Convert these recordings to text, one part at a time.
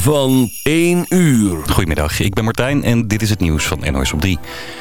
van 1 uur. Goedemiddag, ik ben Martijn en dit is het nieuws van NOS op 3.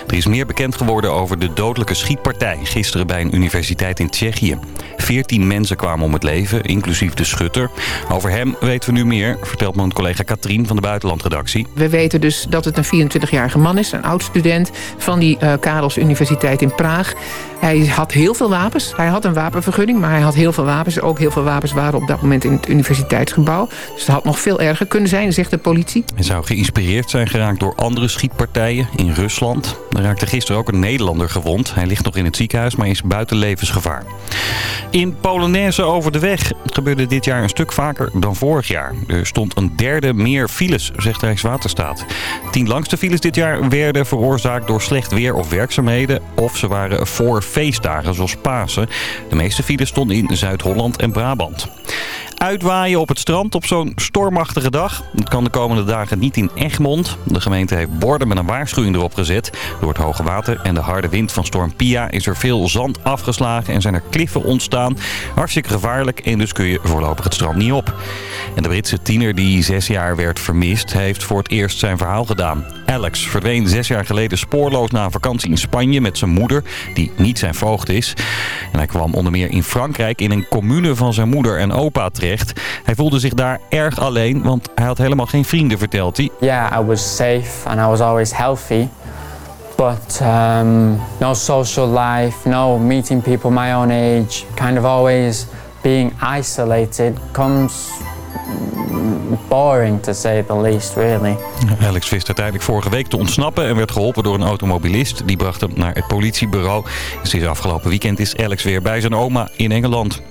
Er is meer bekend geworden over de dodelijke schietpartij gisteren bij een universiteit in Tsjechië. 14 mensen kwamen om het leven, inclusief de schutter. Over hem weten we nu meer, vertelt mijn collega Katrien van de Buitenlandredactie. We weten dus dat het een 24-jarige man is, een oud-student van die uh, Karels Universiteit in Praag. Hij had heel veel wapens. Hij had een wapenvergunning, maar hij had heel veel wapens. Ook heel veel wapens waren op dat moment in het universiteitsgebouw. Dus het had nog veel erger kunnen zijn, zegt de politie. Hij zou geïnspireerd zijn geraakt door andere schietpartijen in Rusland. Er raakte gisteren ook een Nederlander gewond. Hij ligt nog in het ziekenhuis, maar is buiten levensgevaar. In Polonaise over de weg gebeurde dit jaar een stuk vaker dan vorig jaar. Er stond een derde meer files, zegt Rijkswaterstaat. Tien langste files dit jaar werden veroorzaakt door slecht weer of werkzaamheden... of ze waren voor feestdagen zoals Pasen. De meeste files stonden in Zuid-Holland en Brabant. Uitwaaien op het strand op zo'n stormachtige dag. Het kan de komende dagen niet in Egmond. De gemeente heeft borden met een waarschuwing erop gezet. Door het hoge water en de harde wind van storm Pia is er veel zand afgeslagen en zijn er kliffen ontstaan. Hartstikke gevaarlijk en dus kun je voorlopig het strand niet op. En de Britse tiener die zes jaar werd vermist heeft voor het eerst zijn verhaal gedaan. Alex verdween zes jaar geleden spoorloos na een vakantie in Spanje met zijn moeder, die niet zijn voogd is. En hij kwam onder meer in Frankrijk in een commune van zijn moeder en opa terecht. Hij voelde zich daar erg alleen, want hij had helemaal geen vrienden, vertelt hij. Yeah, I was safe and I was always healthy. But um, no social life, no meeting people my own age, kind of always being isolated comes boring to say the least, really. Alex wist uiteindelijk vorige week te ontsnappen en werd geholpen door een automobilist. Die bracht hem naar het politiebureau. Sinds afgelopen weekend is Alex weer bij zijn oma in Engeland.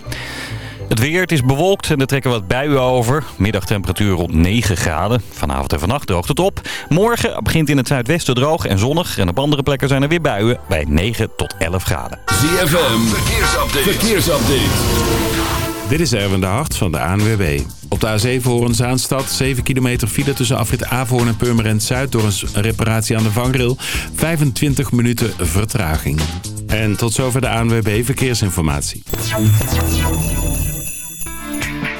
Het weer, het is bewolkt en er trekken wat buien over. Middagtemperatuur rond 9 graden. Vanavond en vannacht droogt het op. Morgen begint in het zuidwesten droog en zonnig. En op andere plekken zijn er weer buien bij 9 tot 11 graden. ZFM, verkeersupdate. verkeersupdate. Dit is Erwin de Hart van de ANWB. Op de A7 Hoorn-Zaanstad 7 kilometer file tussen afrit Avoorn en Purmerend Zuid... door een reparatie aan de vangrail. 25 minuten vertraging. En tot zover de ANWB Verkeersinformatie.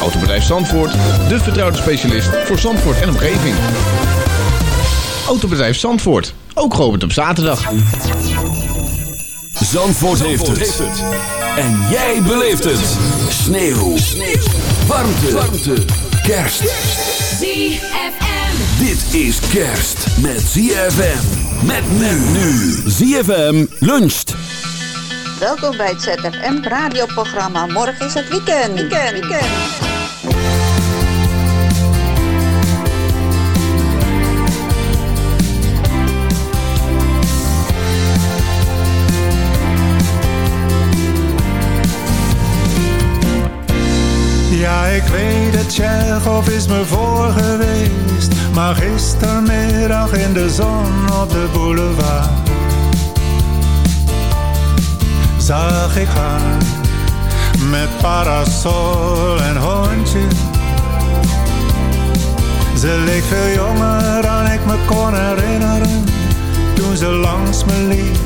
Autobedrijf Zandvoort, de vertrouwde specialist voor Zandvoort en omgeving. Autobedrijf Zandvoort, ook geopend op zaterdag. Zandvoort, heeft, het. En jij beleeft het. Sneeuw. Sneeuw. Warmte. Warmte. Kerst. ZFM. Dit is kerst met ZFM. Met men nu. ZFM luncht. Welkom bij het ZFM radioprogramma. Morgen is het weekend. Weekend, weekend. Ik weet het, Tsjechov is me voor geweest. Maar gistermiddag in de zon op de boulevard zag ik haar met parasol en hondje. Ze leek veel jonger dan ik me kon herinneren toen ze langs me liep,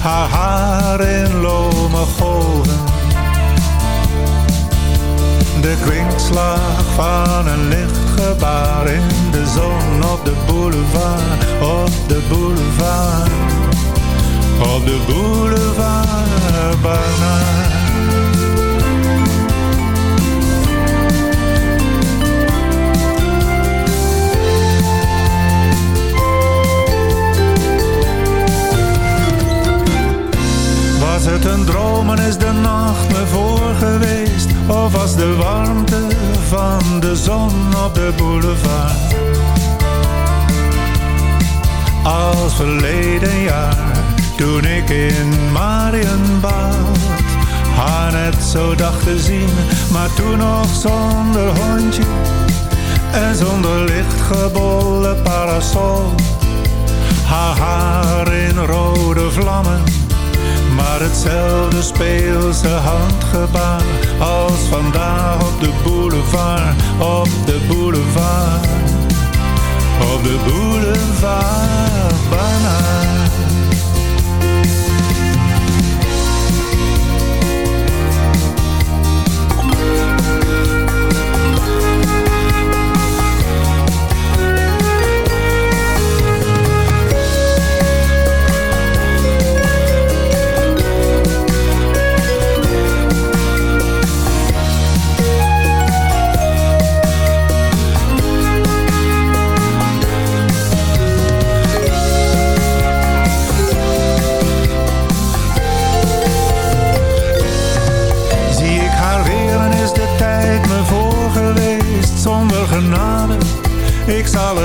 haar haar in lome golven. De kwinkslag van een lichtgebaar in de zon op de boulevard, op de boulevard, op de boulevard Was het een droomen is de nacht me voor geweest? Of was de warmte van de zon op de boulevard? Als verleden jaar, toen ik in Marienbad haar net zo dacht te zien, maar toen nog zonder hondje en zonder lichtgebolle parasol. Haar haar in rode vlammen maar hetzelfde speelse handgebaar als vandaag op de boulevard, op de boulevard, op de boulevard.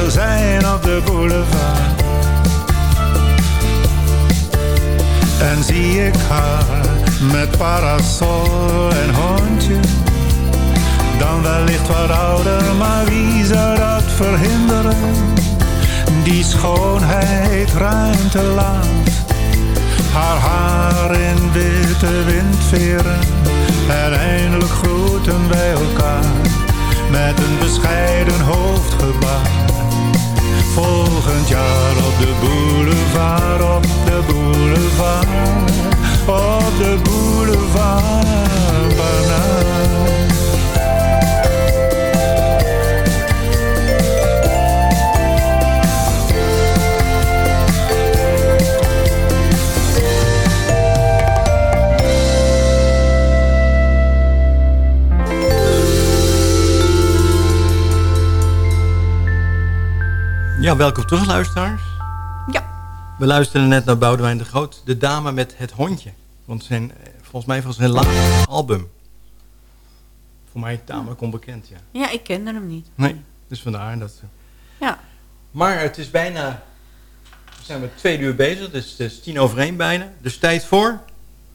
Er zijn op de boulevard. En zie ik haar met parasol en hondje. Dan wellicht wat ouder, maar wie zou dat verhinderen? Die schoonheid ruimte laat haar haar in witte windveren. En eindelijk groeten wij elkaar met een bescheiden hoofdgebaar. Volgend jaar op de boulevard, op de boulevard, op de boulevard Ja, welkom terug luisteraars. Ja. We luisterden net naar Boudewijn de Groot, de dame met het hondje. Want zijn, eh, volgens mij van zijn laatste album. Voor mij tamelijk onbekend, ja. Ja, ik kende hem niet. Nee, dus vandaar dat... Ja. Maar het is bijna... We zijn met twee uur bezig, dus het is tien over één bijna. Dus tijd voor...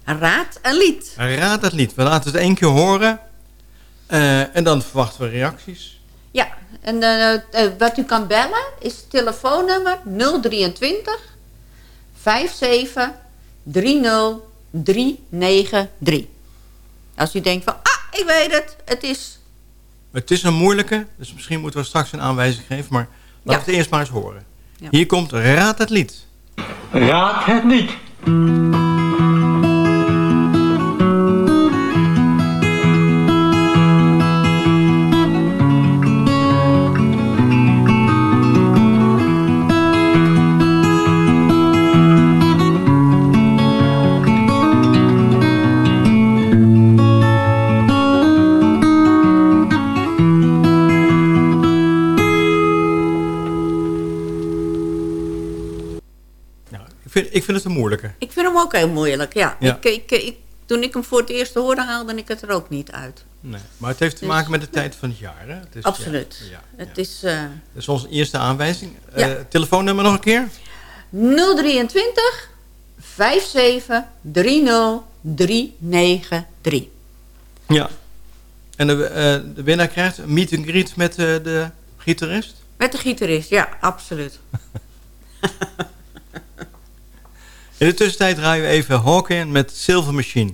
Raad een lied. Raad het lied. We laten het één keer horen. eh, en dan verwachten we reacties. Ja, en eh, eh, wat u kan bellen is telefoonnummer 023 57 30 393. Als u denkt van, ah, ik weet het, het is... Het is een moeilijke, dus misschien moeten we straks een aanwijzing geven. Maar laten we het eerst maar eens horen. Ja. Hier komt Raad het lied. Raad het niet. Ik, vind, het een moeilijke. Ik vind hem ook heel moeilijk, ja. Ja. Ik, ik, ik, toen ik hem voor het eerst hoorde, haalde ik het er ook niet uit. Nee, maar het heeft te Dus- maken met de tijd van het jaar. Hè? Het is, Absoluut. Ja, ja, Het is Dat is onze eerste aanwijzing. Ja. Eh, telefoonnummer nog een keer? 023 57 30 393. Ja. En de, eh, de winnaar krijgt een meet and greet met de gitarist? Met de gitarist, ja, absoluut. In de tussentijd draaien we even Hawking met Silver Machine.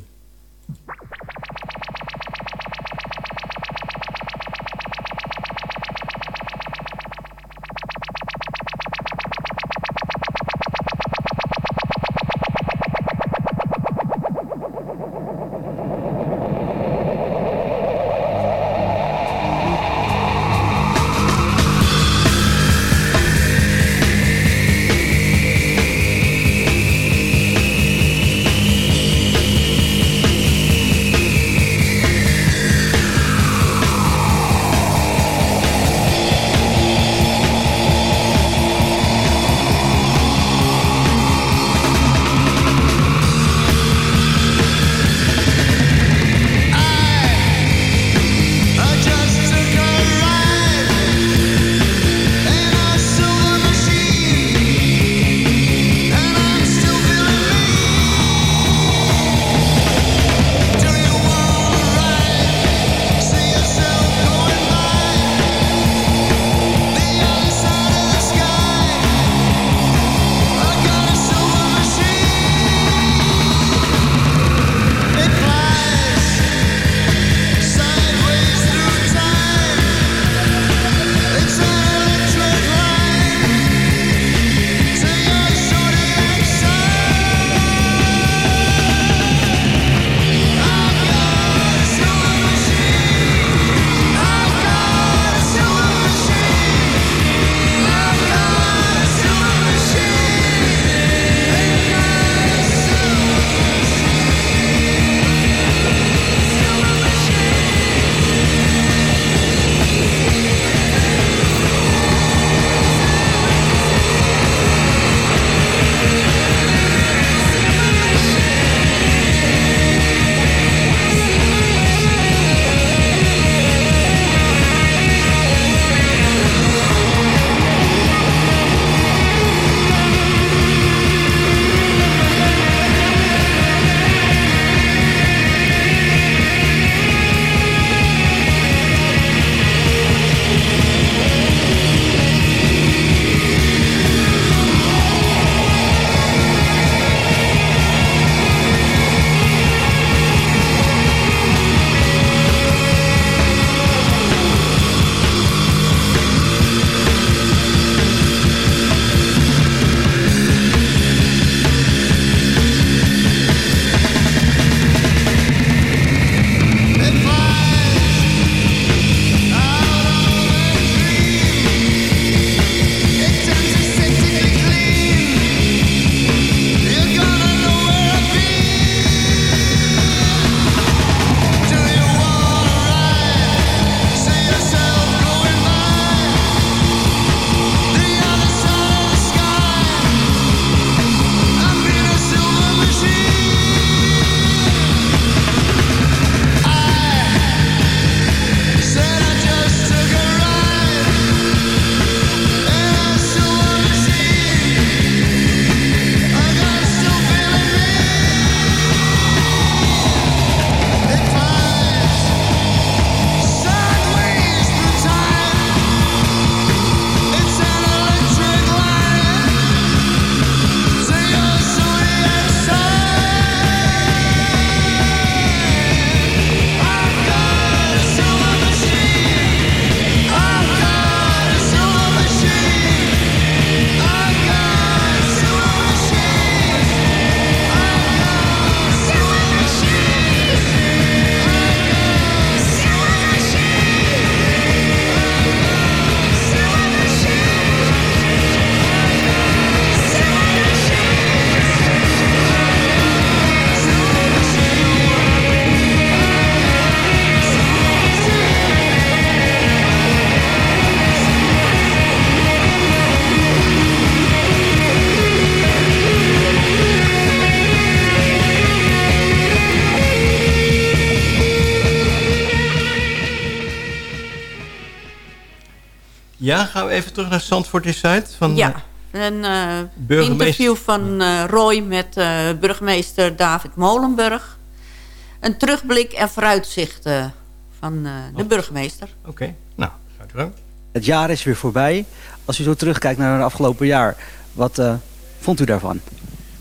Ja, gaan we even terug naar Zandvoort Insight? Van, Ja, een eh, interview van eh, Roy met eh, burgemeester David Molenburg. Een terugblik en vooruitzichten van eh, de burgemeester. Oké, nou, gaat u gang. Het jaar is weer voorbij. Als u zo terugkijkt naar het afgelopen jaar, wat eh, vond u daarvan?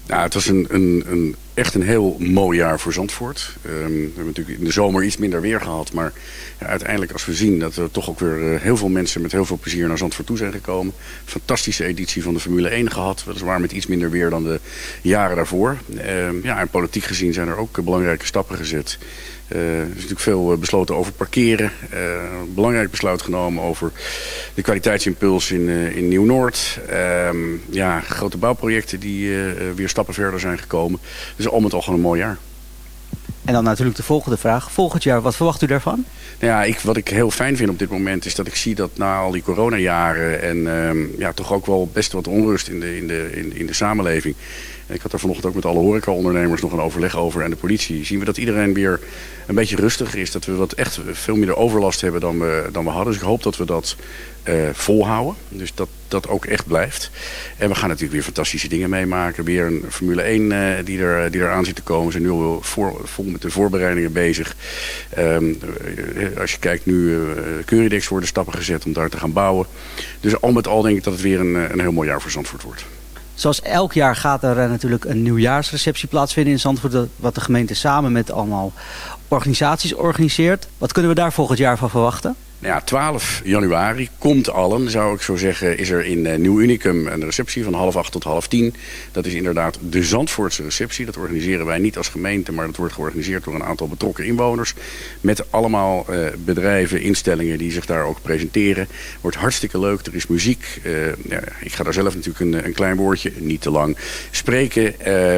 Nou, het was een, een, een, echt een heel mooi jaar voor Zandvoort. Ehm, we hebben natuurlijk in de zomer iets minder weer gehad. Maar ja, uiteindelijk als we zien dat er toch ook weer eh, heel veel mensen met heel veel plezier naar Zandvoort toe zijn gekomen. Fantastische editie van de Formule 1 gehad. Weliswaar met iets minder weer dan de jaren daarvoor. Ehm, ja, en politiek gezien zijn er ook eh, belangrijke stappen gezet. Eh, er is natuurlijk veel eh, besloten over parkeren. Eh, een belangrijk besluit genomen over de kwaliteitsimpuls in, eh, in Nieuw-Noord. Ehm, ja, grote bouwprojecten die eh, eh, weer stappen verder zijn gekomen. Dus al met al gewoon een mooi jaar. En dan natuurlijk de volgende vraag. Volgend jaar, wat verwacht u daarvan? Nou ja, ik, wat ik heel fijn vind op dit moment is dat ik zie dat na al die coronajaren en ehm, ja, toch ook wel best wat onrust in de, in de, in, in de samenleving. Ik had daar vanochtend ook met alle horecaondernemers nog een overleg over en de politie. Zien we dat iedereen weer een beetje rustiger is. Dat we wat echt veel minder overlast hebben dan we, dan we hadden. Dus ik hoop dat we dat eh, volhouden. Dus dat dat ook echt blijft. En we gaan natuurlijk weer fantastische dingen meemaken. Weer een Formule 1 eh, die, er, die er aan zit te komen. We zijn nu al voor, vol met de voorbereidingen bezig. Ehm, eh, als je kijkt nu, uh, Curidex worden stappen gezet om daar te gaan bouwen. Dus al met al denk ik dat het weer een, een heel mooi jaar voor Zandvoort wordt. Zoals elk jaar gaat er natuurlijk een nieuwjaarsreceptie plaatsvinden in Zandvoort. Wat de gemeente samen met allemaal organisaties organiseert. Wat kunnen we daar volgend jaar van verwachten? Nou ja, 12 januari komt allen, zou ik zo zeggen, is er in uh, Nieuw Unicum een receptie van half acht tot half tien. Dat is inderdaad de Zandvoortse receptie. Dat organiseren wij niet als gemeente, maar dat wordt georganiseerd door een aantal betrokken inwoners. Met allemaal uh, bedrijven, instellingen die zich daar ook presenteren. Wordt hartstikke leuk, er is muziek. Ja, ik ga daar zelf natuurlijk een, een, klein woordje, niet te lang, spreken.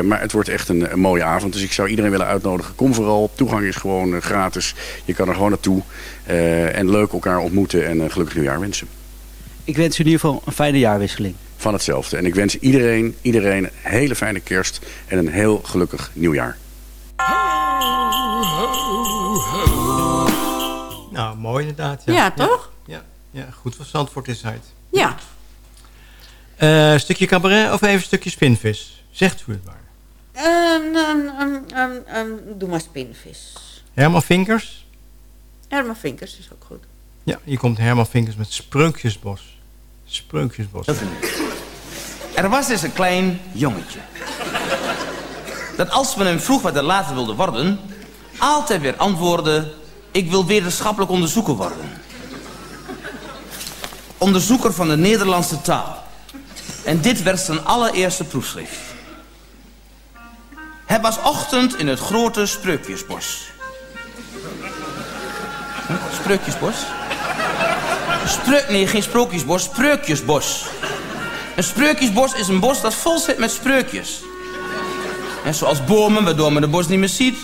maar het wordt echt een, mooie avond, dus ik zou iedereen willen uitnodigen. Kom vooral, toegang is gewoon gratis. Je kan er gewoon naartoe. En leuk elkaar ontmoeten en een gelukkig nieuwjaar wensen. Ik wens u in ieder geval een fijne jaarwisseling. Van hetzelfde. En ik wens iedereen, iedereen een hele fijne kerst en een heel gelukkig nieuwjaar. Nou, mooi inderdaad. Ja, ja toch? Ja, ja, goed voor Zandvoort Insight. Ja. Uh, stukje cabaret of even een stukje spinvis? Zegt u het maar. Um, um, um, doe maar spinvis. Herman Vinkers? Herman Vinkers is ook goed. Ja, hier komt Herman Vinkers met Spreukjesbos. Spreukjesbos. Er was eens een klein jongetje. Dat als men hem vroeg wat hij later wilde worden... altijd weer antwoordde... ik wil wetenschappelijk onderzoeker worden. Onderzoeker van de Nederlandse taal. En dit werd zijn allereerste proefschrift. Het was ochtend in het grote Spreukjesbos. Spreukjesbos? Spreuk, nee, geen sprookjesbos, spreukjesbos. Een spreukjesbos is een bos dat vol zit met spreukjes. En zoals bomen, waardoor men de bos niet meer ziet.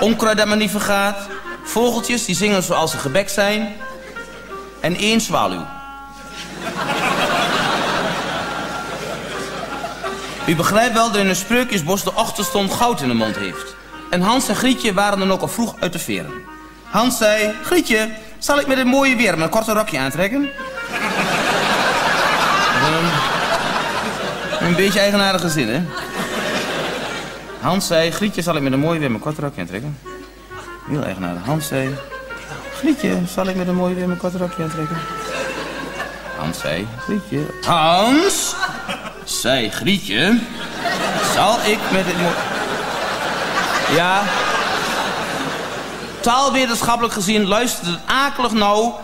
Onkruid dat men niet vergaat. Vogeltjes die zingen zoals ze gebek zijn. En één zwaluw. U begrijpt wel dat in een spreukjesbos de ochtendstond goud in de mond heeft. En Hans en Grietje waren dan ook al vroeg uit de veren. Hans zei, Grietje, zal ik met dit mooie weer mijn korte rokje aantrekken? um, een beetje eigenaardige zin, hè? Hans zei, Grietje, zal ik met een mooie weer mijn korte rokje aantrekken? Heel eigenaardig. Hans zei, Grietje, zal ik met een mooie weer mijn korte rokje aantrekken? Hans zei, Grietje... Hans! Zei Grietje, zal ik met dit mooie... Ja, taalwetenschappelijk gezien luistert het akelig nauw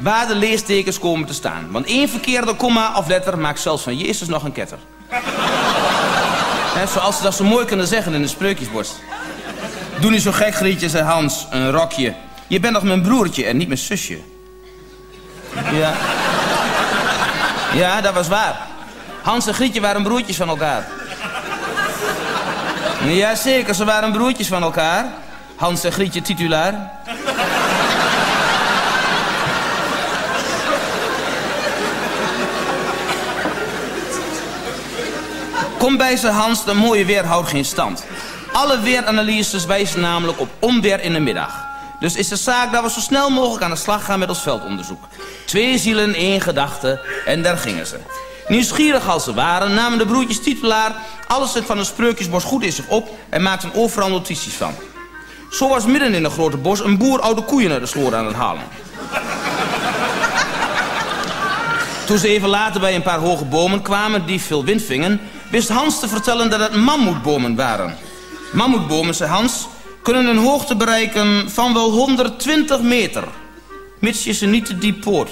waar de leestekens komen te staan. Want één verkeerde komma of letter maakt zelfs van Jezus nog een ketter. He, zoals ze dat zo mooi kunnen zeggen in de spreukjesbos. Doe niet zo gek, Grietje, zei Hans, een rokje. Je bent nog mijn broertje en niet mijn zusje. Ja. Ja, dat was waar. Hans en Grietje waren broertjes van elkaar. Jazeker, ze waren broertjes van elkaar. Hans en Grietje titulaar. Kom bij ze Hans, de mooie weer houdt geen stand. Alle weeranalyses wijzen namelijk op onweer in de middag. Dus is de zaak dat we zo snel mogelijk aan de slag gaan met ons veldonderzoek. Twee zielen, één gedachte en daar gingen ze. Nieuwsgierig als ze waren, namen de broertjes titulaar alles wat van een spreukjesbos goed is zich op en maakten overal notities van. Zo was midden in een grote bos een boer oude koeien naar de sloot aan het halen. Toen ze even later bij een paar hoge bomen kwamen die veel wind vingen, wist Hans te vertellen dat het mammoetbomen waren. Mammoetbomen, zei Hans, kunnen een hoogte bereiken van wel 120 meter. Mits je ze niet te diep poort.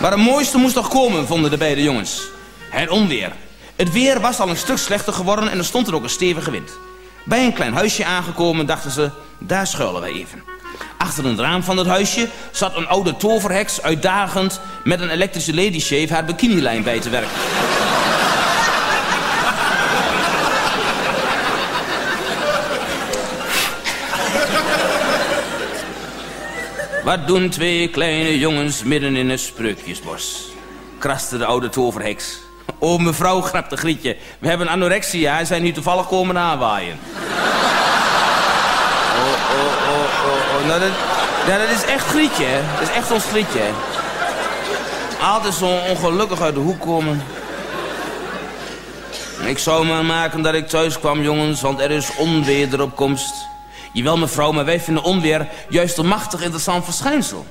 Maar het mooiste moest nog komen, vonden de beide jongens. Het onweer. Het weer was al een stuk slechter geworden en er stond er ook een stevige wind. Bij een klein huisje aangekomen dachten ze, daar schuilen wij even. Achter het raam van het huisje zat een oude toverheks uitdagend met een elektrische ladyshave haar bikinilijn bij te werken. Wat doen twee kleine jongens midden in een spreukjesbos? Kraste de oude toverheks. Oh, mevrouw, grapte Grietje. We hebben anorexia en zijn hier toevallig komen aanwaaien. Oh, oh, oh, oh, oh. Nou, dat, is echt Grietje. Dat is echt ons Grietje. Altijd zo ongelukkig uit de hoek komen. Ik zou maar maken dat ik thuis kwam, jongens, want er is onweer op komst. Jawel, mevrouw, maar wij vinden onweer juist een machtig interessant verschijnsel.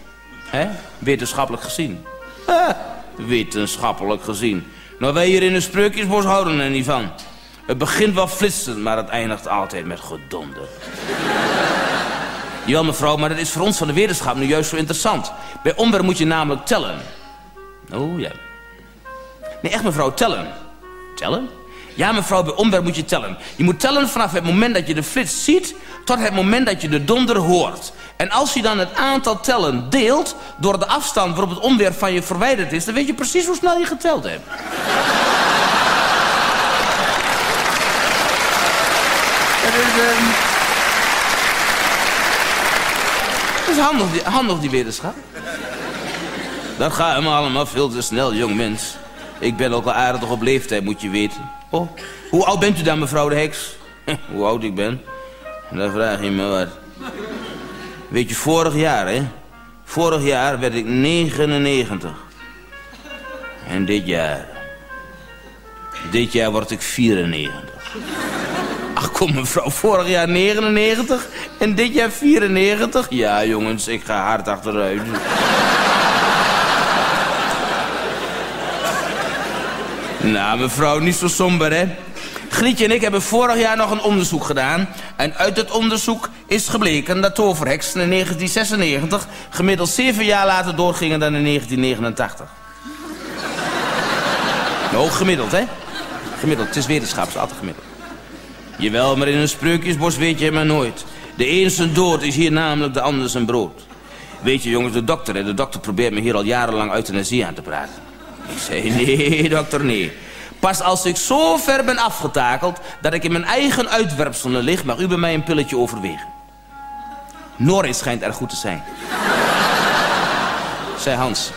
hè? Wetenschappelijk gezien. Ha, wetenschappelijk gezien. Nou, wij hier in een spreukjesbos houden er niet van. Het begint wel flitsend, maar het eindigt altijd met gedonder. Jawel, mevrouw, maar dat is voor ons van de wetenschap nu juist zo interessant. Bij onweer moet je namelijk tellen. Oh, ja. Nee, echt, mevrouw, tellen. Tellen? Ja, mevrouw, bij onweer moet je tellen. Je moet tellen vanaf het moment dat je de flits ziet... tot het moment dat je de donder hoort. En als je dan het aantal tellen deelt... door de afstand waarop het onweer van je verwijderd is... dan weet je precies hoe snel je geteld hebt. Dat is, ehm, dat is handig, die, handig, die wetenschap. Dat gaat me allemaal veel te snel, jong mens. Ik ben ook al aardig op leeftijd, moet je weten. Oh, hoe oud bent u dan, mevrouw de Heks? hoe oud ik ben? Dan vraag je me wat. Weet je, vorig jaar, hè? Vorig jaar werd ik 99. En dit jaar... Dit jaar word ik 94. Ach, kom mevrouw, vorig jaar 99 en dit jaar 94? Ja, jongens, ik ga hard achteruit. Nou, mevrouw, niet zo somber, hè? Grietje en ik hebben vorig jaar nog een onderzoek gedaan. En uit het onderzoek is gebleken dat toverheksen in 1996... gemiddeld zeven jaar later doorgingen dan in 1989. Nou, gemiddeld, hè? Gemiddeld, het is wetenschap, altijd gemiddeld. Jawel, maar in een spreukjesbos weet je maar nooit. De een zijn dood is hier namelijk de ander zijn brood. Weet je, jongens, de dokter, hè, de dokter probeert me hier al jarenlang euthanasie aan te praten. Ik zei, nee, dokter, nee. Pas als ik zo ver ben afgetakeld dat ik in mijn eigen uitwerpselen lig... mag u bij mij een pilletje overwegen. Norris schijnt erg goed te zijn. zei Hans.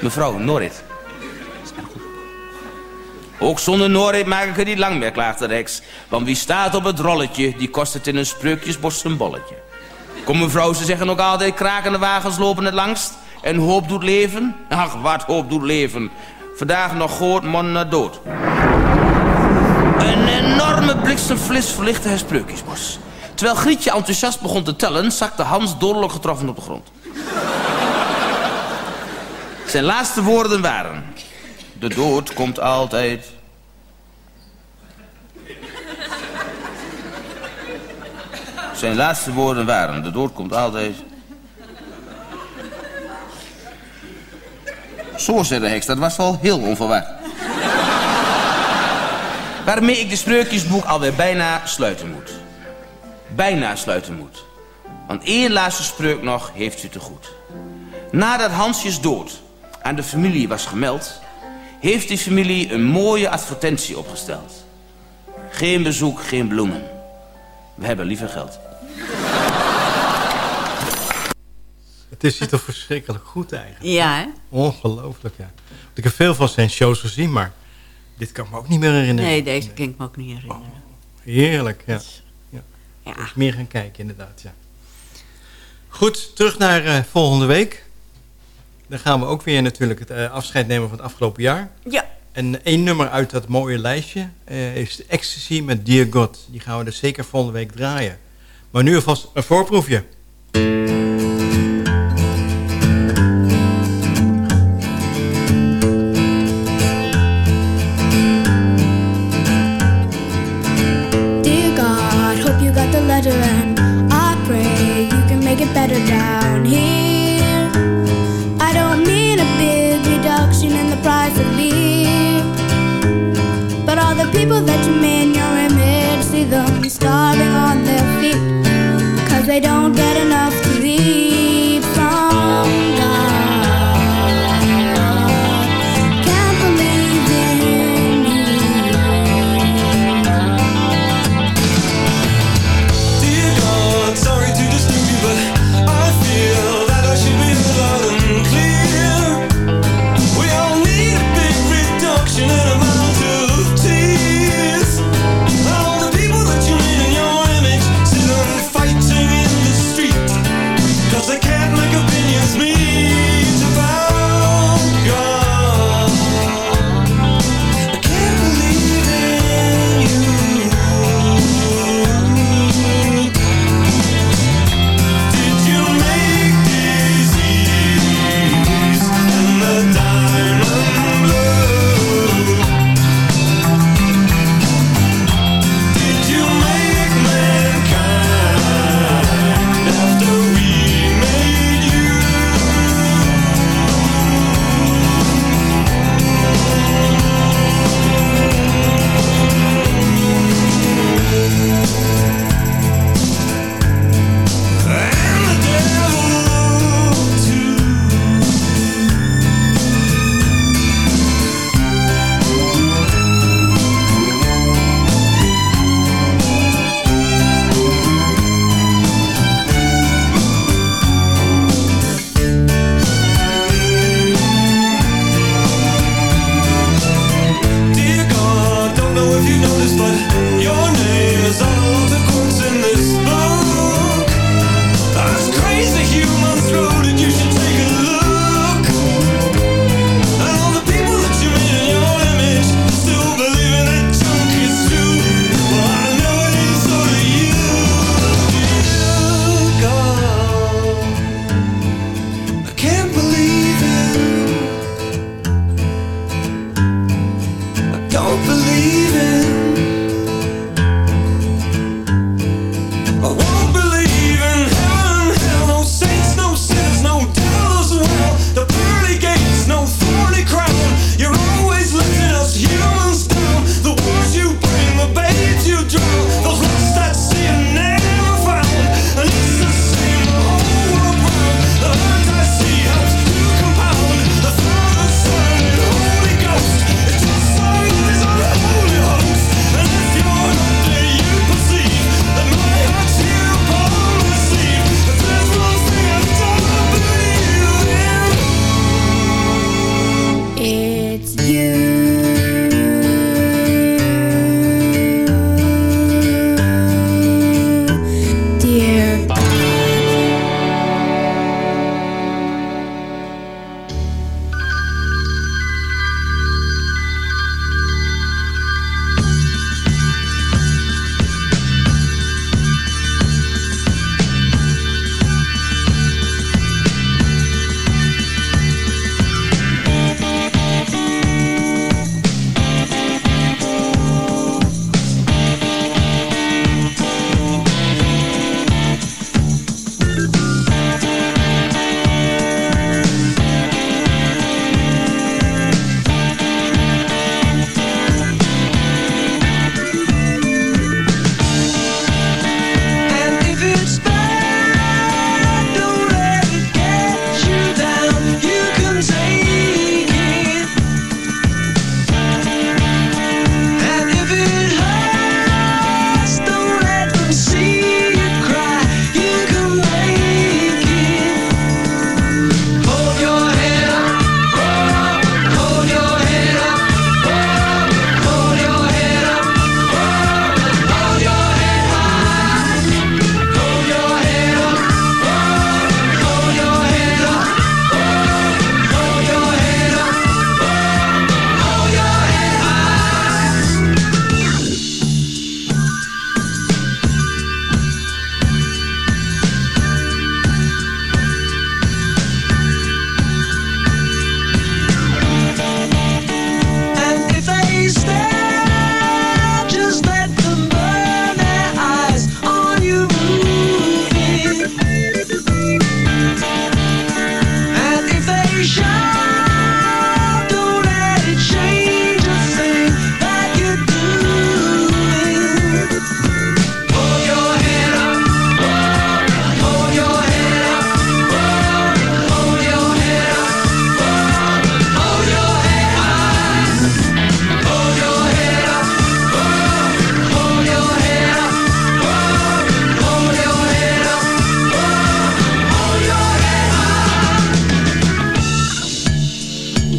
Mevrouw, Norrit. Ook zonder Norrit maak ik het niet lang meer, klaagde Rex. Want wie staat op het rolletje, die kost het in een spreukjesbos een bolletje. Kom mevrouw, ze zeggen ook altijd, krakende wagens lopen het langst. En hoop doet leven? Ach, wat hoop doet leven. Vandaag nog goot, man naar dood. Een enorme bliksemflis verlichtte het spreukjesbos. Terwijl Grietje enthousiast begon te tellen... zakte Hans dodelijk getroffen op de grond. Zijn laatste woorden waren... De dood komt altijd. Zijn laatste woorden waren... De dood komt altijd. Zo, zei de heks, dat was wel heel onverwacht. Waarmee ik de spreukjesboek alweer bijna sluiten moet. Bijna sluiten moet. Want één laatste spreuk nog heeft u te goed. Nadat Hansjes dood aan de familie was gemeld... heeft die familie een mooie advertentie opgesteld. Geen bezoek, geen bloemen. We hebben liever geld. Het is toch verschrikkelijk goed eigenlijk. Ja, hè? Ongelooflijk, ja. Ik heb veel van zijn shows gezien, maar dit kan ik me ook niet meer herinneren. Nee, deze kan ik me ook niet herinneren. Heerlijk, ja. ja. Ja. Meer gaan kijken, inderdaad, ja. Goed, terug naar eh, volgende week. Dan gaan we ook weer natuurlijk het eh, afscheid nemen van het afgelopen jaar. Ja. En één nummer uit dat mooie lijstje eh, is Ecstasy met Dear God. Die gaan we dus zeker volgende week draaien. Maar nu alvast een voorproefje. You got the letter and I pray you can make it better down here. I don't mean a big reduction in the price of leave, but all the people that you made your image, see them starving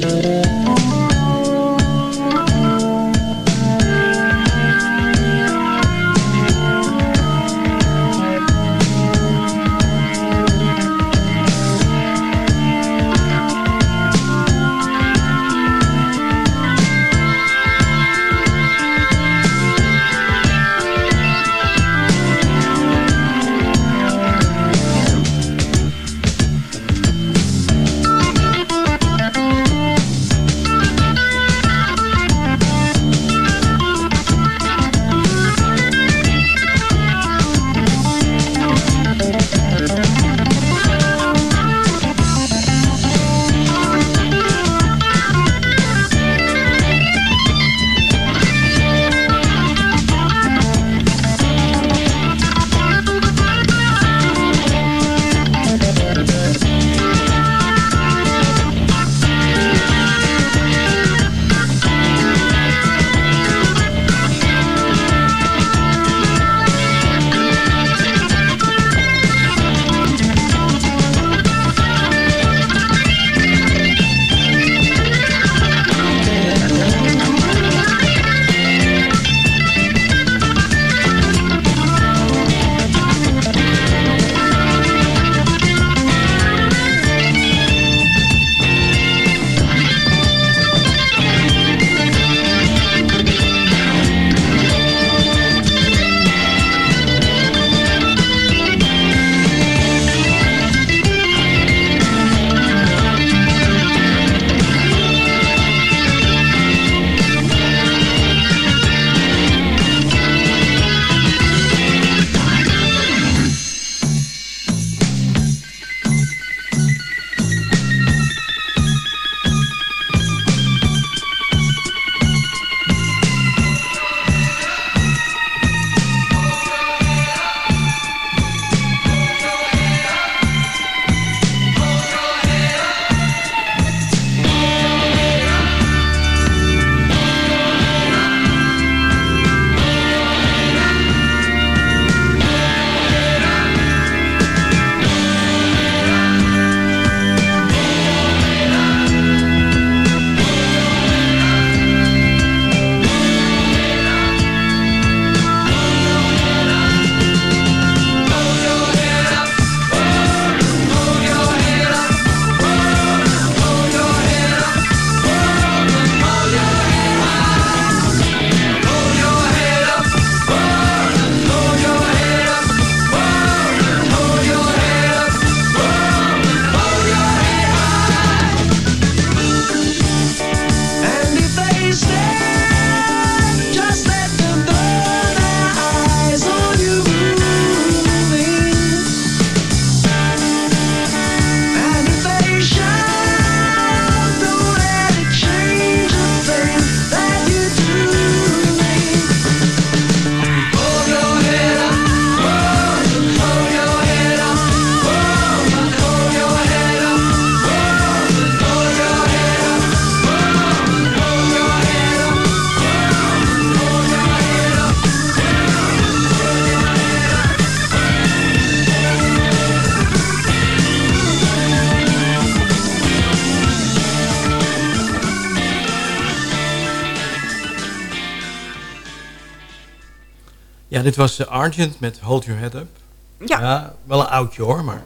And Ja, dit was eh, Argent met Hold Your Head Up. Ja. wel een oudje hoor, maar...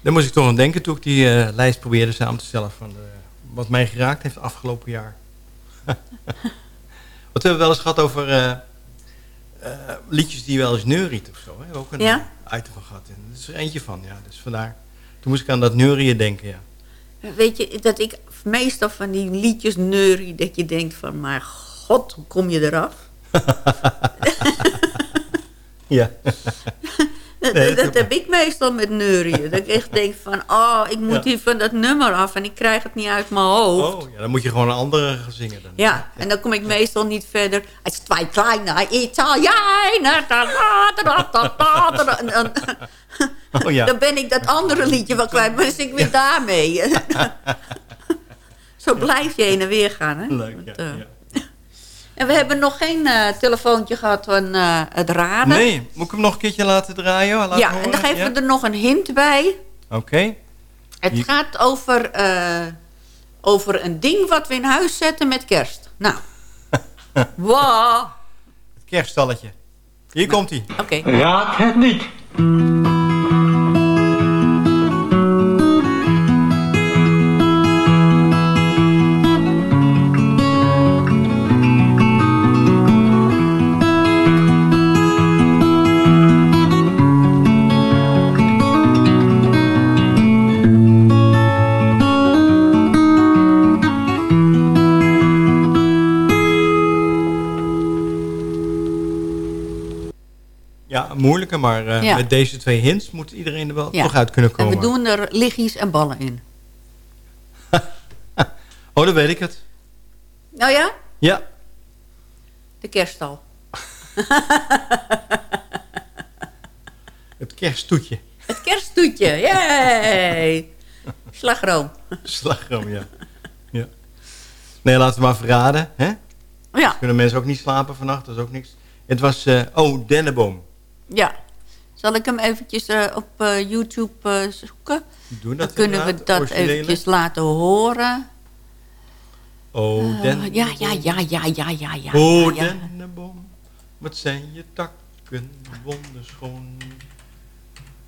Daar moest ik toch aan denken toen ik die eh, lijst probeerde samen te stellen... van de, wat mij geraakt heeft afgelopen jaar. wat hebben we wel eens gehad over eh, eh, liedjes die wel eens neuriet of zo. Hè? Hebben we ook een Ja. item van gehad. En dat is er eentje van, ja. Dus vandaar... Toen moest ik aan dat neurien denken, ja. Weet je, dat ik meestal van die liedjes neurie... dat je denkt van, maar god, hoe kom je eraf? Ja. Dat, Nee, dat heb ik meestal met neurien. Dat ik echt denk van, oh, ik moet Ja. hier van dat nummer af... en ik krijg het niet uit mijn hoofd. Oh, ja, dan moet je gewoon een andere gaan zingen dan. Ja, en dan kom ik meestal niet verder. Het twee kleine Italianen. da, da, da, da, da, da, da. En dan, Oh ja. dan ben ik dat andere liedje wel kwijt. Maar dan zit ik weer daarmee. Zo blijf je heen en weer gaan. Hè? Leuk, ja, eh, ja. En we hebben nog geen eh, telefoontje gehad van eh, het raden. Nee, moet ik hem nog een keertje laten draaien? Laten ja, en dan geven Ja? we er nog een hint bij. Oké. Het gaat over eh, over een ding wat we in huis zetten met kerst. Nou. wow. Het kerststalletje. Hier komt hij. Oké. Raad het niet. Ja, moeilijke, maar eh, Ja. met deze twee hints moet iedereen er wel Ja. toch uit kunnen En komen. we doen er liggies en ballen in. Oh, dan weet ik het. Nou ja, Ja, de kerststal. het kersttoetje. Het kersttoetje. Yay! Slagroom. Slagroom, ja. ja. Nee, laten we maar verraden. Hè? Ja. Kunnen mensen ook niet slapen vannacht, dat is ook niks. Het was, eh, oh, dennenboom. Ja. Zal ik hem eventjes eh, op eh, YouTube eh, zoeken? Doen Dan kunnen we dat originele? eventjes laten horen. Oh, dennenboom. ja, ja, ja, ja, ja, ja, ja. Oh, ja, ja. dennenboom. Wat zijn je takken wonderschoon.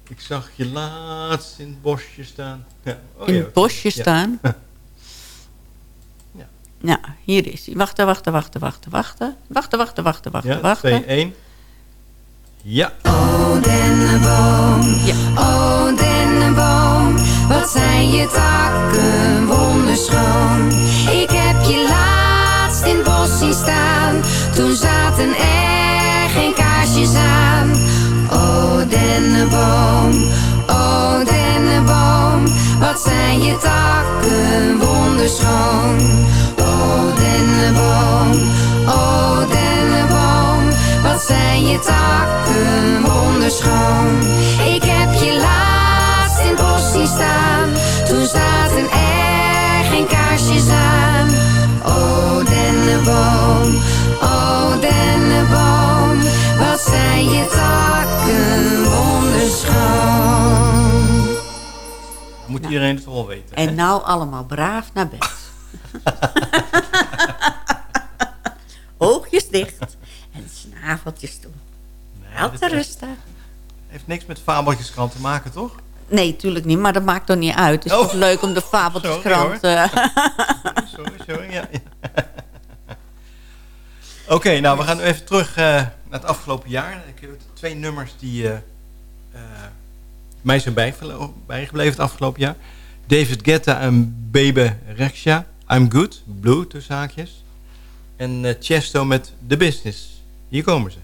Ik zag je laatst in het bosje staan. Ja. Oh, In ja, het bosje ja. staan. Nou, hier is hij. Wachten, wachten, wachten, wachten, wachten. Wachten, wachten, wachten, wachten, Ja, wachten. 2, 1. Ja. Oh, dennenboom, oh, dennenboom, wat zijn je takken wonderschoon. Ik heb je laatst in het bos zien staan, toen zaten er geen kaarsjes aan. Oh, dennenboom, oh, dennenboom, wat zijn je takken wonderschoon. Oh, dennenboom, oh, dennenboom, wat zijn je takken wonderschoon. Ik heb je laatst in het bos zien staan, toen zaten er geen kaarsjes aan. Oh, dennenboom, oh, dennenboom, wat zijn je takken wonderschoon. Moet iedereen het wel weten. En nou allemaal braaf naar bed. Oogjes dicht en snaveltjes toe. Wel dit te is- rusten. Heeft niks met fabeltjeskrant te maken, toch? Nee, tuurlijk niet, maar dat maakt toch niet uit. Het is Oh. toch leuk om de fabeltjeskrant... Sorry, Sorry, sorry, ja. ja. Oké, nou, we gaan nu even terug eh, naar het afgelopen jaar. Ik heb twee nummers die eh, eh, mij zijn bijgebleven het afgelopen jaar. David Guetta en Bebe Rexha. I'm Good, Blue, tussen haakjes. En Chesto met The Business. Hier komen ze.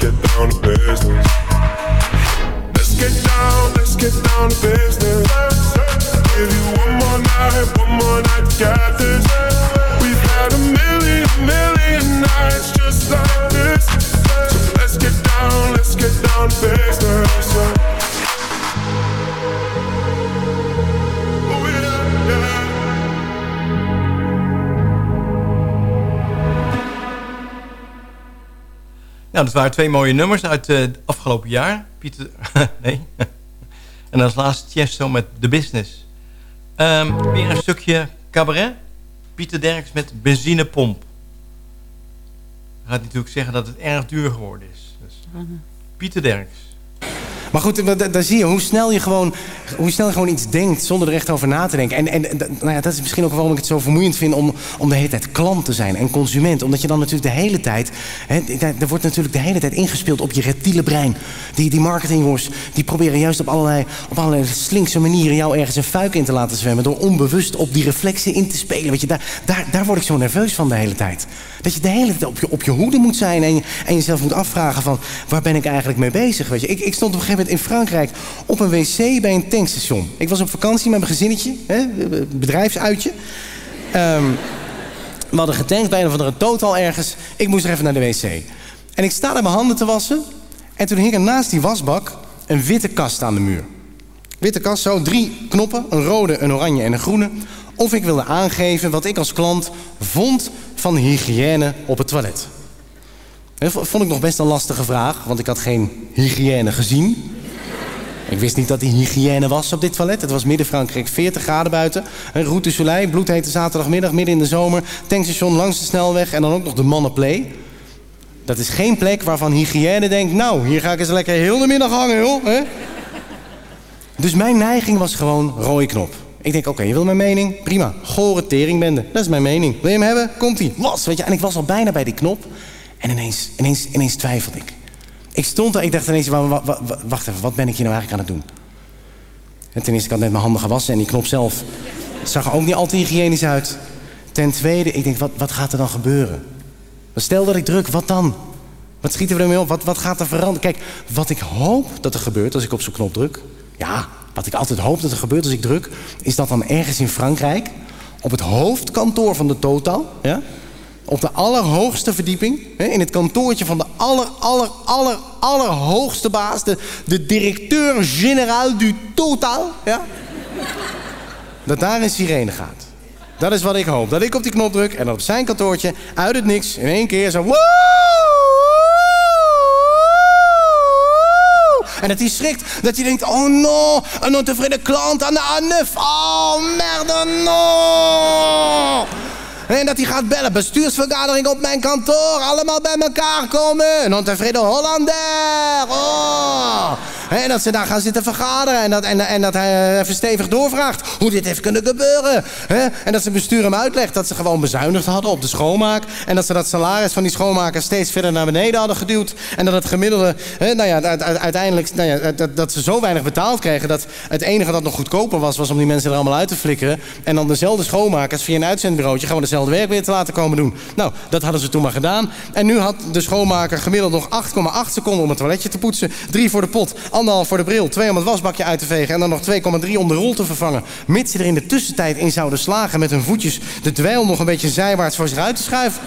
Nou, dat waren twee mooie nummers uit eh, het afgelopen jaar. Pieter, nee. En als laatste Tiesto met The Business. Ehm, weer een stukje cabaret. Pieter Derks met benzinepomp. Gaat natuurlijk zeggen dat het erg duur geworden is. Dus, Pieter Derks. Maar goed, da- daar zie je hoe snel je gewoon, hoe snel je gewoon iets denkt zonder er echt over na te denken. En, en nou ja, dat is misschien ook waarom ik het zo vermoeiend vind om, om de hele tijd klant te zijn en consument. Omdat je dan natuurlijk de hele tijd, hè, er wordt natuurlijk de hele tijd ingespeeld op je reptiele brein. Die, die die proberen juist op allerlei, op allerlei slinkse manieren jou ergens een fuik in te laten zwemmen. Door onbewust op die reflexen in te spelen. Weet je, daar, daar, daar word ik zo nerveus van de hele tijd. Dat je de hele tijd op je, hoede moet zijn en, en jezelf moet afvragen van waar ben ik eigenlijk mee bezig. Weet je? Ik, ik stond op een gegeven moment in Frankrijk op een wc bij een tankstation. Ik was op vakantie met mijn gezinnetje, hè, bedrijfsuitje. Ehm, we hadden getankt bij een of andere total ergens. Ik moest er even naar de wc. En ik sta daar mijn handen te wassen. En toen hing er naast die wasbak een witte kast aan de muur. Witte kast, zo drie knoppen. Een rode, een oranje en een groene. Of ik wilde aangeven wat ik als klant vond van hygiëne op het toilet. Vond ik nog best een lastige vraag, want ik had geen hygiëne gezien. Ik wist niet dat die hygiëne was op dit toilet. Het was midden Frankrijk, 40 graden buiten. Een Route Soleil, bloedhete zaterdagmiddag, midden in de zomer. Tankstation langs de snelweg en dan ook nog de mannenplay. Dat is geen plek waarvan hygiëne denkt... nou, hier ga ik eens lekker heel de middag hangen, joh. Dus mijn neiging was gewoon rode knop. Ik denk, oké, je wil mijn mening? Prima. Gore teringbende. Dat is mijn mening. Wil je hem hebben? Komt-ie. Was, weet je. En ik was al bijna bij die knop. En ineens, ineens, ineens twijfelde ik. Ik stond er, ik dacht ineens, wa- wa- wa- wa- wacht even, wat ben ik hier nou eigenlijk aan het doen? En ten eerste, ik had net mijn handen gewassen en die knop zelf zag er ook niet al te hygiënisch uit. Ten tweede, ik denk, wat, wat gaat er dan gebeuren? Stel dat ik druk, wat dan? Wat schieten we ermee op? Wat, wat gaat er veranderen? Kijk, wat ik hoop dat er gebeurt als ik op zo'n knop druk... Ja, wat ik altijd hoop dat er gebeurt als ik druk... is dat dan ergens in Frankrijk... op het hoofdkantoor van de Total... Ja, op de allerhoogste verdieping... In het kantoortje van de aller, aller, aller, allerhoogste baas... de, directeur-generaal du Total... Ja, dat daar een sirene gaat. Dat is wat ik hoop. Dat ik op die knop druk en dat op zijn kantoortje uit het niks in één keer zo... En dat hij schrikt. Dat hij denkt, oh no, een ontevreden klant aan de A9. Oh, merde, no. En dat hij gaat bellen. Bestuursvergadering op mijn kantoor. Allemaal bij elkaar komen. Een ontevreden Hollander. Oh. En dat ze daar gaan zitten vergaderen. En dat, en, en dat hij even stevig doorvraagt hoe dit heeft kunnen gebeuren. En dat ze bestuur hem uitlegt dat ze gewoon bezuinigd hadden op de schoonmaak. En dat ze dat salaris van die schoonmaker steeds verder naar beneden hadden geduwd. En dat het gemiddelde, nou ja, uiteindelijk, nou ja, dat, dat ze zo weinig betaald kregen. Dat het enige dat nog goedkoper was, was om die mensen er allemaal uit te flikkeren. En dan dezelfde schoonmakers via een uitzendbureautje gewoon dezelfde werk weer te laten komen doen. Nou, dat hadden ze toen maar gedaan. En nu had de schoonmaker gemiddeld nog 8,8 seconden om het toiletje te poetsen. 3 voor de pot, anderhalf voor de bril, 2 om het wasbakje uit te vegen. En dan nog 2,3 om de rol te vervangen. Mits ze er in de tussentijd in zouden slagen met hun voetjes de dweil nog een beetje zijwaarts voor zich uit te schuiven.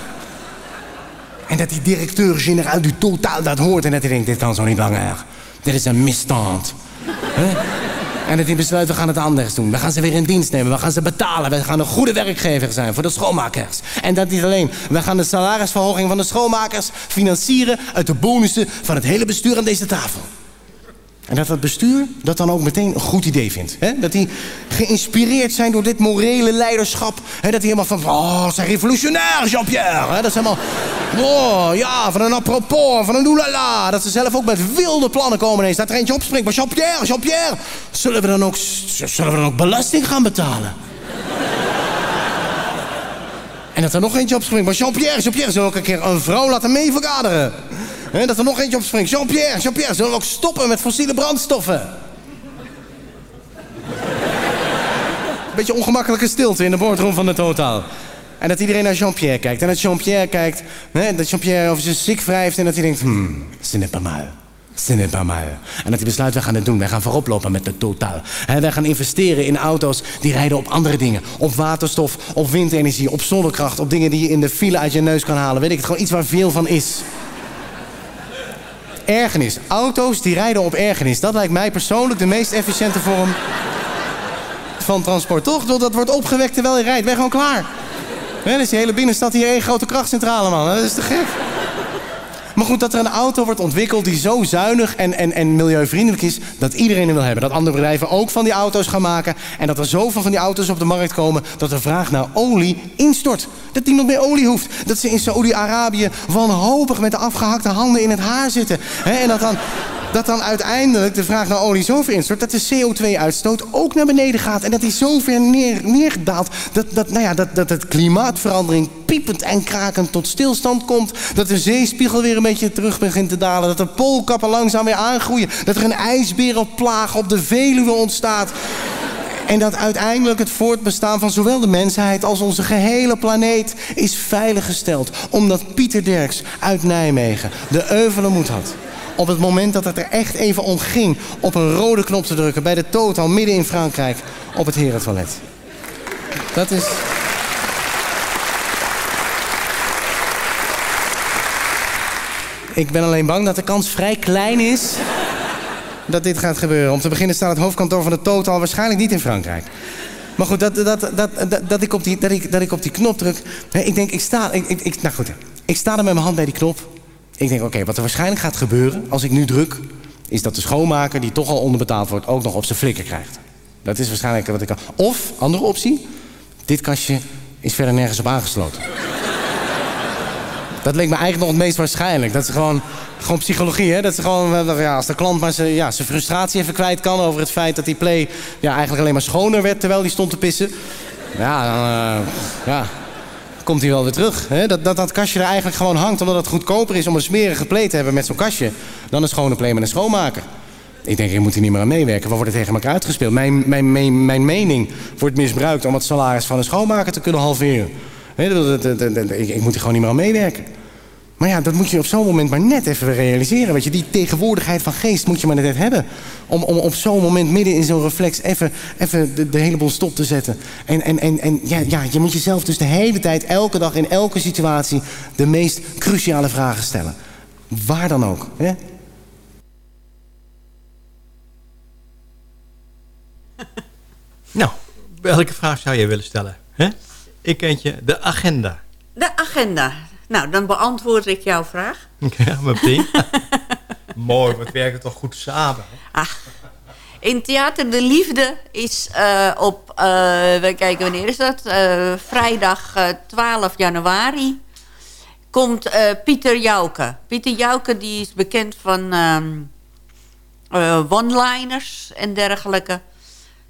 En dat die directeur-generaal du totaal dat hoort en dat hij denkt, dit kan zo niet langer. Dit is een misstand. Hè? En dat hij besluit, we gaan het anders doen. We gaan ze weer in dienst nemen. We gaan ze betalen. We gaan een goede werkgever zijn voor de schoonmakers. En dat niet alleen. We gaan de salarisverhoging van de schoonmakers financieren uit de bonussen van het hele bestuur aan deze tafel. En dat het bestuur dat dan ook meteen een goed idee vindt. Hè? Dat die geïnspireerd zijn door dit morele leiderschap. Hè? Dat die helemaal van, oh, zijn revolutionair, Jean-Pierre. Dat is helemaal, oh ja, van een apropos, van een oelala. Dat ze zelf ook met wilde plannen komen ineens. Dat er eentje opspringt. Maar Jean-Pierre, Jean-Pierre, zullen we dan ook, zullen we dan ook belasting gaan betalen? En dat er nog eentje opspringt. Maar Jean-Pierre, Jean-Pierre, zullen we ook een keer een vrouw laten meevergaderen? Dat er nog eentje opspringt. Jean-Pierre, Jean-Pierre, zullen we ook stoppen met fossiele brandstoffen? Beetje ongemakkelijke stilte in de boardroom van de Totaal. En dat iedereen naar Jean-Pierre kijkt. En dat Jean-Pierre kijkt, dat Jean-Pierre over zijn ziek wrijft... en dat hij denkt, hmm, ce n'est pas mal. Pas mal. En dat hij besluit, we gaan het doen. Wij gaan voorop lopen met de Totaal. Hè, wij gaan investeren in auto's die rijden op andere dingen. Op waterstof, op windenergie, op zonnekracht... op dingen die je in de file uit je neus kan halen. Weet ik het, gewoon iets waar veel van is. Ergernis. Auto's die rijden op ergernis. Dat lijkt mij persoonlijk de meest efficiënte vorm van transport. Toch? Dat wordt opgewekt terwijl je rijdt. Ben gewoon klaar. Hè, dan is die hele binnenstad hier één grote krachtcentrale, man. Dat is te gek. Maar goed, dat er een auto wordt ontwikkeld die zo zuinig en, en, en milieuvriendelijk is... dat iedereen hem wil hebben. Dat andere bedrijven ook van die auto's gaan maken. En dat er zoveel van die auto's op de markt komen... dat de vraag naar olie instort. Dat niemand meer olie hoeft. Dat ze in Saoedi-Arabië wanhopig met de afgehakte handen in het haar zitten. En dat dan, dat dan uiteindelijk de vraag naar olie zo ver instort... dat de CO2-uitstoot ook naar beneden gaat. En dat die zo ver neer, neergedaald... Dat, dat, nou ja, dat, dat het klimaatverandering piepend en krakend tot stilstand komt. Dat de zeespiegel weer een beetje terug begint te dalen. Dat de poolkappen langzaam weer aangroeien. Dat er een ijsberenplaag op de Veluwe ontstaat. En dat uiteindelijk het voortbestaan van zowel de mensheid als onze gehele planeet is veiliggesteld. Omdat Pieter Derks uit Nijmegen de euvele moed had. Op het moment dat het er echt even om ging op een rode knop te drukken bij de Total midden in Frankrijk op het herentoilet. Dat is... Ik ben alleen bang dat de kans vrij klein is dat dit gaat gebeuren. Om te beginnen staat het hoofdkantoor van de Total waarschijnlijk niet in Frankrijk. Maar goed, dat, dat, dat, dat, ik, op die, ik, op die knop druk. Ik denk, ik sta. Ik, ik- nou goed, ik sta er met mijn hand bij die knop. Ik denk, oké, wat er waarschijnlijk gaat gebeuren als ik nu druk. is dat de schoonmaker, die toch al onderbetaald wordt, ook nog op zijn flikker krijgt. Dat is waarschijnlijk wat ik kan. Of, andere optie. Dit kastje is verder nergens op aangesloten. Dat leek me eigenlijk nog het meest waarschijnlijk. Dat ze gewoon, gewoon psychologie, hè? Dat ze gewoon, eh, ja, als de klant maar zijn, ja, frustratie even kwijt kan over het feit dat die play ja, eigenlijk alleen maar schoner werd terwijl die stond te pissen. Ja, dan eh, ja, komt hij wel weer terug. Hè? Dat, dat dat kastje er eigenlijk gewoon hangt omdat het goedkoper is om een smerige play te hebben met zo'n kastje dan een schone play met een schoonmaker. Ik denk, je moet hier niet meer aan meewerken. Wat wordt er tegen elkaar uitgespeeld? Mijn, mijn, mijn, mijn mening wordt misbruikt om het salaris van een schoonmaker te kunnen halveren. Dat- ik, ik moet er gewoon niet meer aan meewerken. Maar ja, dat moet je op zo'n moment maar net even realiseren. Weet je, die tegenwoordigheid van geest moet je maar net hebben. Om, om op zo'n moment midden in zo'n reflex even, even de, de hele boel stop te zetten. En, en, en, en ja, ja, je moet jezelf dus de hele tijd, elke dag, in elke situatie... de meest cruciale vragen stellen. Waar dan ook. Hè? Nou, welke vraag zou je willen stellen? Hè? Ik eentje, de agenda. De agenda. Nou, dan beantwoord ik jouw vraag. Ja, meteen. Mooi, we werken toch goed samen. hè? In Theater de Liefde is eh, op, eh, we kijken wanneer is dat? Eh, vrijdag eh, 12 januari komt eh, Pieter Jouke. Pieter Jouke die is bekend van ehm, eh, one-liners en dergelijke. Dat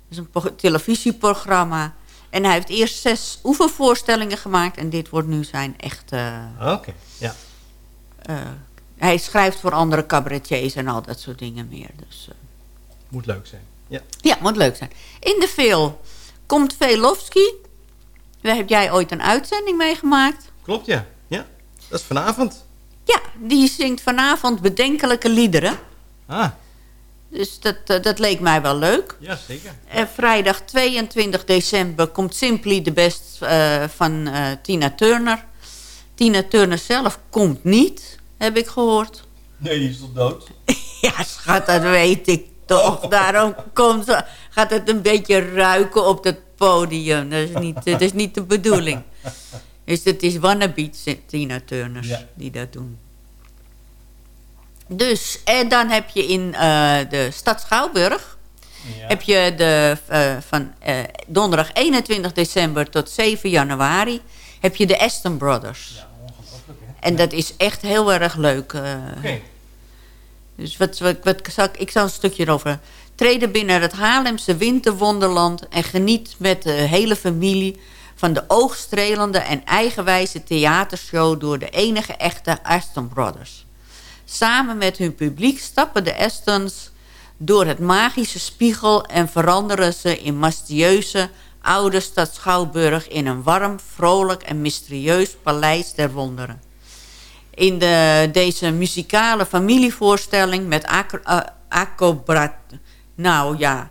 is een pro- televisieprogramma. En hij heeft eerst zes oefenvoorstellingen gemaakt. En dit wordt nu zijn echte... Oké, ja. eh, hij schrijft voor andere cabaretiers en al dat soort dingen meer. Dus, eh, Moet leuk zijn. Ja. ja, moet leuk zijn. In de veel komt Velofsky. Daar heb jij ooit een uitzending meegemaakt. Klopt, ja. Ja, dat is vanavond. Ja, die zingt vanavond bedenkelijke liederen. Ah, Dus dat, eh, dat leek mij wel leuk. ja, zeker. En vrijdag 22 december komt Simply the Best eh, van eh, Tina Turner. Tina Turner zelf komt niet, heb ik gehoord. Nee, die is toch dood? Ja, schat, dat weet ik toch. Daarom komt ze, gaat het een beetje ruiken op dat podium. Dat is niet, dat is niet de bedoeling. Dus het is wannabe Tina Turners die dat doen. Dus, en dan heb je in eh, de stad Schouwburg... heb je de, eh, van eh, donderdag 21 december tot 7 januari... heb je de Aston Brothers. En dat is echt heel erg leuk. eh. Dus wat, wat, wat zal ik, ik zal een stukje erover. Treden binnen het Haarlemse winterwonderland... en geniet met de hele familie... van de oogstrelende en eigenwijze theatershow... door de enige echte Aston Brothers. Samen met hun publiek stappen de Astons door het magische spiegel... en veranderen ze in mastieuze oude stad Schouwburg... in een warm, vrolijk en mysterieus paleis der wonderen in de, deze muzikale familievoorstelling met eh, acrobrat... Nou ja,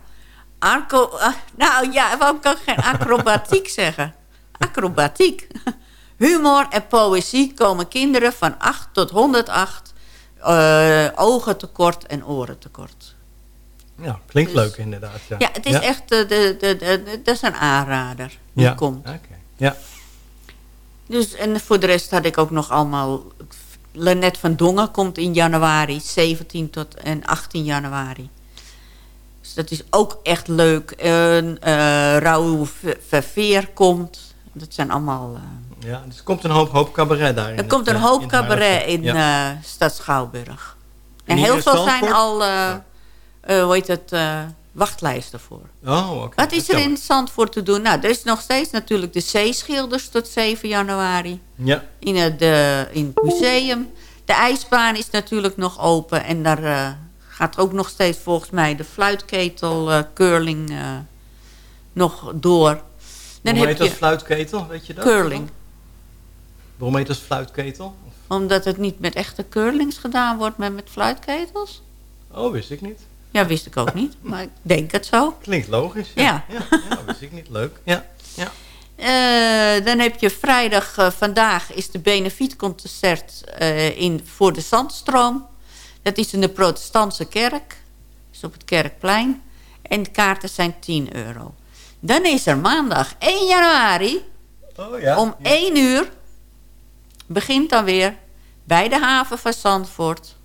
arco, ah, nou ja, waarom kan ik geen acrobatiek zeggen? Acrobatiek. Humor en poëzie komen kinderen van 8 tot 108 eh, ogen tekort en oren tekort. Ja, klinkt Dus- leuk inderdaad. Ja, Ja, het is echt, eh, de, de, de, de- dat is een aanrader die Ja, komt. oké. Ja. Dus, en voor de rest had ik ook nog allemaal... Lennet van Dongen komt in januari, 17 tot en 18 januari. Dus dat is ook echt leuk. En, Raoul V- Verveer komt. Dat zijn allemaal... ja, dus er komt een hoop, hoop cabaret daar. in er komt een eh, hoop cabaret in Ja. eh Stad Schouwburg. En heel veel zijn al... eh, hoe heet het? wachtlijsten voor. Oh, oké. Wat is er in Zandvoort te doen? Nou, er is nog steeds natuurlijk de zeeschilders tot 7 januari. Ja. In het, de, in het museum. De ijsbaan is natuurlijk nog open. En daar gaat ook nog steeds volgens mij de fluitketel curling nog door. Dan Hoe heb heet dat je fluitketel, weet je dat? curling. Waarom heet dat fluitketel? Omdat het niet met echte curlings gedaan wordt, maar met fluitketels. Oh, wist ik niet. Ja, wist ik ook niet. Maar ik denk het zo. Klinkt logisch. Ja. Ja, ja. ja wist ik niet. Leuk. Ja. ja. Eh, dan heb je vrijdag, eh, vandaag is de benefietconcert eh, in, voor de Zandstroom. Dat is in de protestantse kerk. is op het Kerkplein. En de kaarten zijn 10 euro. Dan is er maandag 1 januari. Oh, ja. Om 1 uur begint dan weer bij de haven van Zandvoort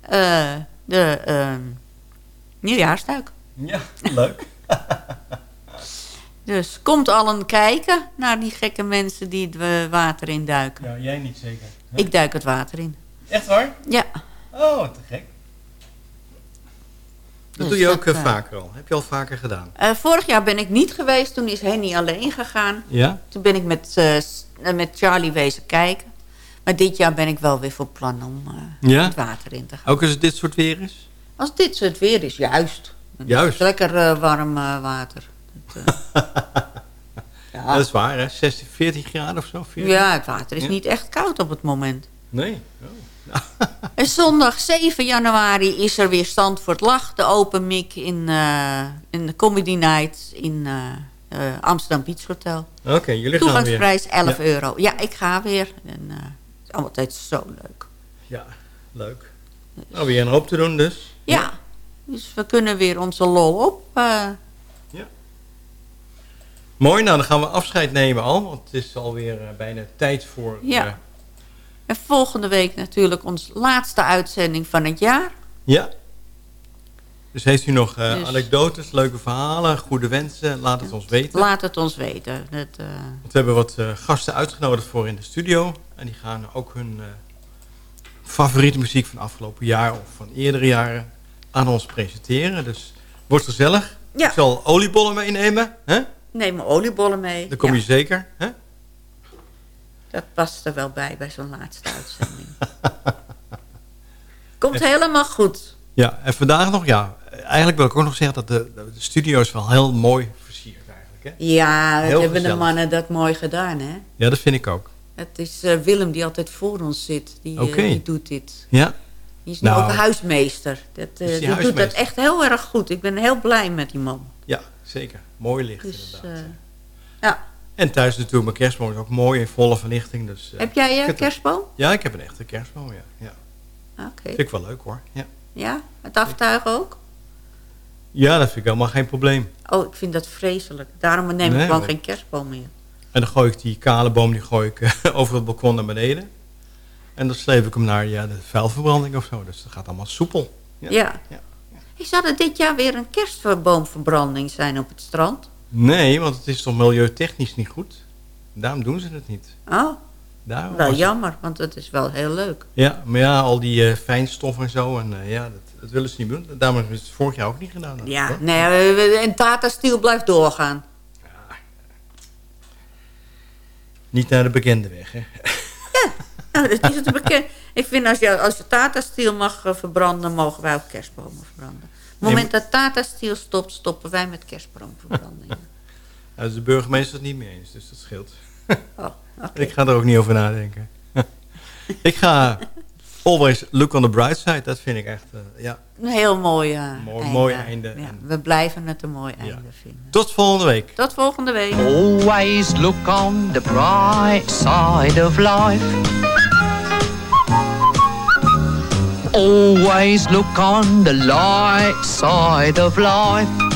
eh, de ehm nieuwjaarsduik. Ja, leuk. Dus komt allen kijken naar die gekke mensen die het eh, water induiken. Ja, jij niet zeker. Ik duik het water in. Echt waar? Ja. Oh, te gek. Dat Dus doe je ook dat, eh, vaker al. Heb je al vaker gedaan? Eh, vorig jaar ben ik niet geweest. Toen is Henny alleen gegaan. Ja? Toen ben ik met, met Charlie wezen kijken. Maar dit jaar ben ik wel weer voor plan om eh, Ja? het water in te gaan. Ook als het dit soort weer is? Als dit soort weer is, juist. Is Juist. het Lekker eh, warm eh, water. Dat, eh, Dat is waar, hè? 16, 14 graden of zo? 14? ja, het water is Ja? niet echt koud op het moment. Nee. Oh. En zondag 7 januari is er weer Zandvoort Lach, de open mic in, eh, in de Comedy Night in eh, eh, Amsterdam Beach Hotel. Oké, jullie gaan weer. Toegangsprijs 11 Ja. euro. Ja, ik ga weer. En, eh, het is altijd zo leuk. Ja, leuk. Nou, weer een hoop te doen dus. Ja, dus we kunnen weer onze lol op. eh. Mooi, nou dan gaan we afscheid nemen al. Want het is alweer eh, bijna tijd voor... Ja. eh, En volgende week natuurlijk onze laatste uitzending van het jaar. ja. Dus heeft u nog eh, Dus- anekdotes, leuke verhalen, goede wensen? Laat het ons weten. Laat het ons weten. Dat, eh, Want we hebben wat eh, gasten uitgenodigd voor in de studio. En die gaan ook hun favoriete muziek van afgelopen jaar of van eerdere jaren aan ons presenteren. Dus wordt gezellig. Ja. Ik zal oliebollen meenemen. Hè? neem oliebollen mee. Dan kom je zeker. Hè? Dat past er wel bij, bij zo'n laatste uitzending. Komt helemaal goed. Ja, en vandaag nog, ja. Eigenlijk wil ik ook nog zeggen dat de, de studio is wel heel mooi versierd eigenlijk. Hè? Ja, dat Heel hebben de mannen dat mooi gedaan, hè? Ja, dat vind ik ook. Het is eh, Willem die altijd voor ons zit. Die, eh, die doet dit. Ja. Die is nu Nou. ook huismeester. Dat, eh, die doet dat echt heel erg goed. Ik ben heel blij met die man. Ja, zeker. Mooi licht Dus, inderdaad. ja. En thuis natuurlijk, mijn kerstboom is ook mooi in volle verlichting. Dus, Heb jij heb- kerstboom? Ja, ik heb een echte kerstboom, ja. ja. Oké. Vind ik wel leuk hoor. Ja. Ja, het aftuigen ook? Ja, dat vind ik helemaal geen probleem. Oh, ik vind dat vreselijk. Daarom neem Nee, ik gewoon maar- geen kerstboom meer. En dan gooi ik die kale boom die gooi ik, eh, over het balkon naar beneden. En dan sleep ik hem naar ja, de vuilverbranding of zo. Dus dat gaat allemaal soepel. Ja. Hey, Zou er dit jaar weer een kerstboomverbranding zijn op het strand? Nee, want het is toch milieutechnisch niet goed. Daarom doen ze het niet. Oh, Wel was- jammer, want het is wel heel leuk. Ja, maar ja, al die eh, fijnstof en zo. En eh, ja, dat, dat willen ze niet doen. Daarom hebben ze het vorig jaar ook niet gedaan. Ja, Hoor. nee, en Tata Steel blijft doorgaan. Niet naar de bekende weg, hè. Nou, dat is het bekend. Ik vind als je, als je Tata Steel mag eh, verbranden, mogen wij ook kerstbomen verbranden. Op het moment dat Tata Steel stopt, stoppen wij met kerstboomverbrandingen. Daar is de burgemeester het niet mee eens, dus dat scheelt. Oh, Ik ga er ook niet over nadenken. ik ga always look on the bright side. Dat vind ik echt, eh, ja. Een heel mooi, eh, Mooi, einde. mooi einde. Ja, we blijven het een mooi einde vinden. Tot volgende week. Tot volgende week. Always look on the bright side of life. Always look on the light side of life.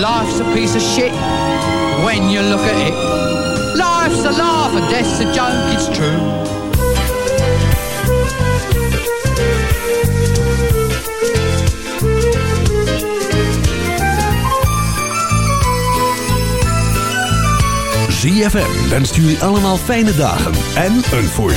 Life's a piece of shit when you look at it. Life's a laugh and death's a joke, it's true. ZFM wenst jullie allemaal fijne dagen en een voorspoedig